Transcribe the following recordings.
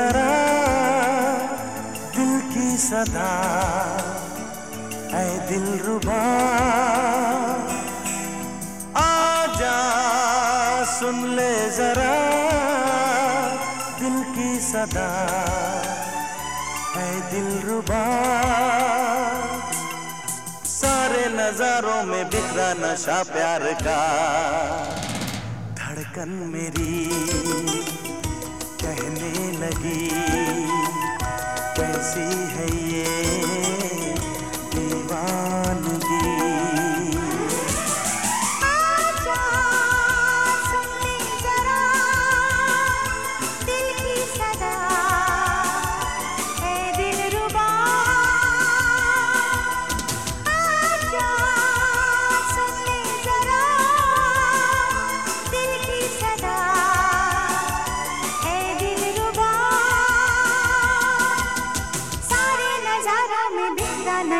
जरा दिल की सदा, ऐ दिल रुबा। आजा सुन ले जरा दिल की सदा, ऐ दिल रुबा। सारे नजारों में बिखरा नशा प्यार का, धड़कन मेरी। लगी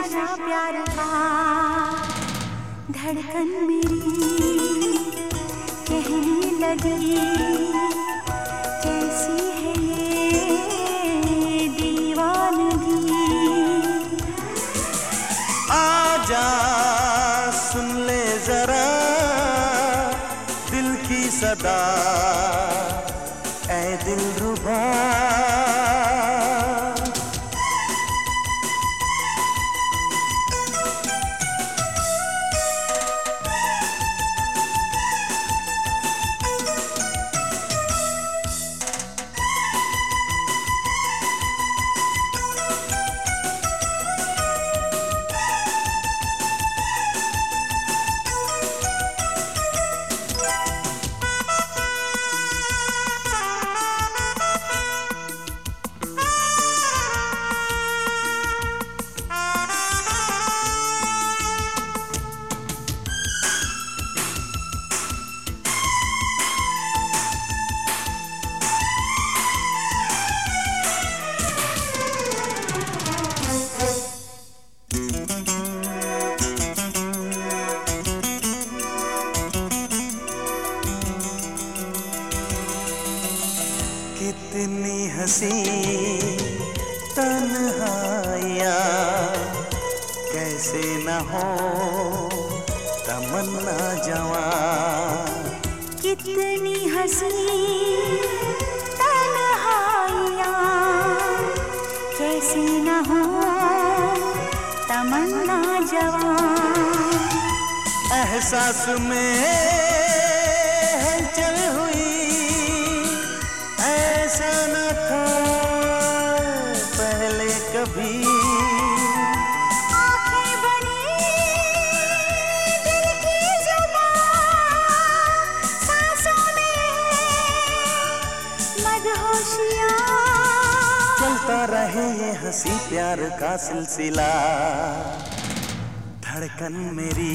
नशा प्यार का धड़कन मेरी कहने लगी कैसी है ये दीवानगी। आजा सुन ले जरा, दिल की सदा। हो। तमन्ना जवान। कितनी हँसी कैसी न हो तमन्ना जवान। एहसास में हलचल हुई हँसी प्यार का सिलसिला। धड़कन मेरी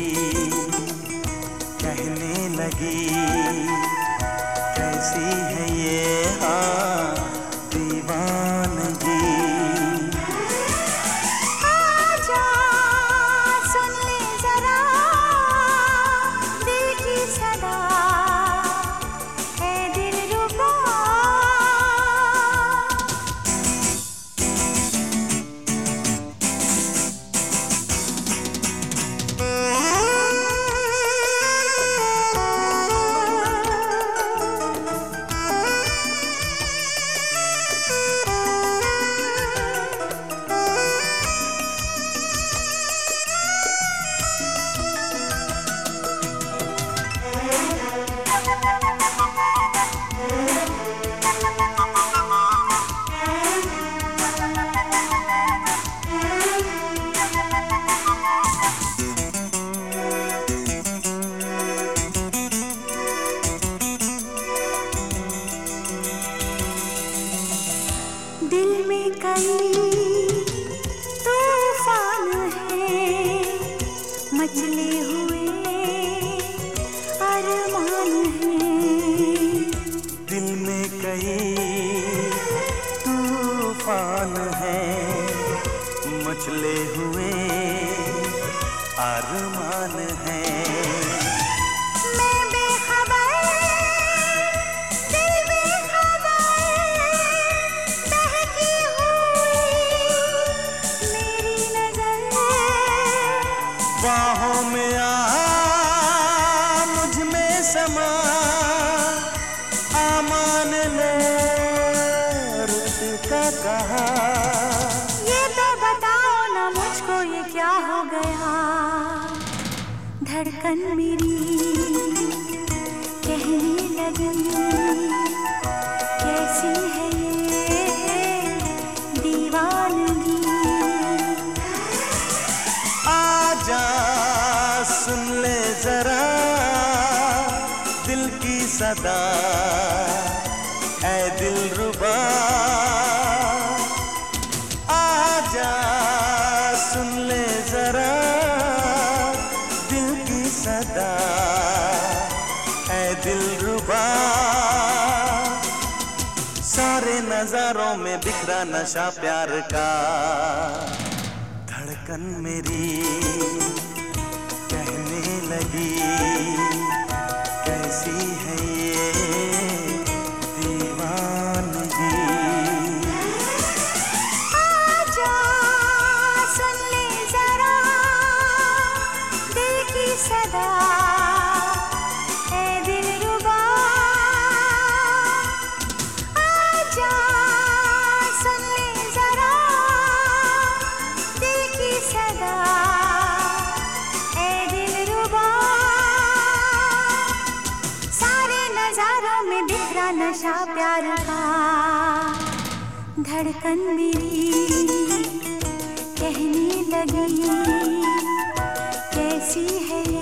कहने लगी कैसी है दिल धड़कन मेरी, कहने लगी कैसी है ये दीवानगी? आजा सुन ले जरा, दिल की सदा। दिल रुबा। सारे नजारों में बिखरा नशा प्यार का। धड़कन मेरी। नशा प्यार का धड़कन मेरी कहने लगी कैसी है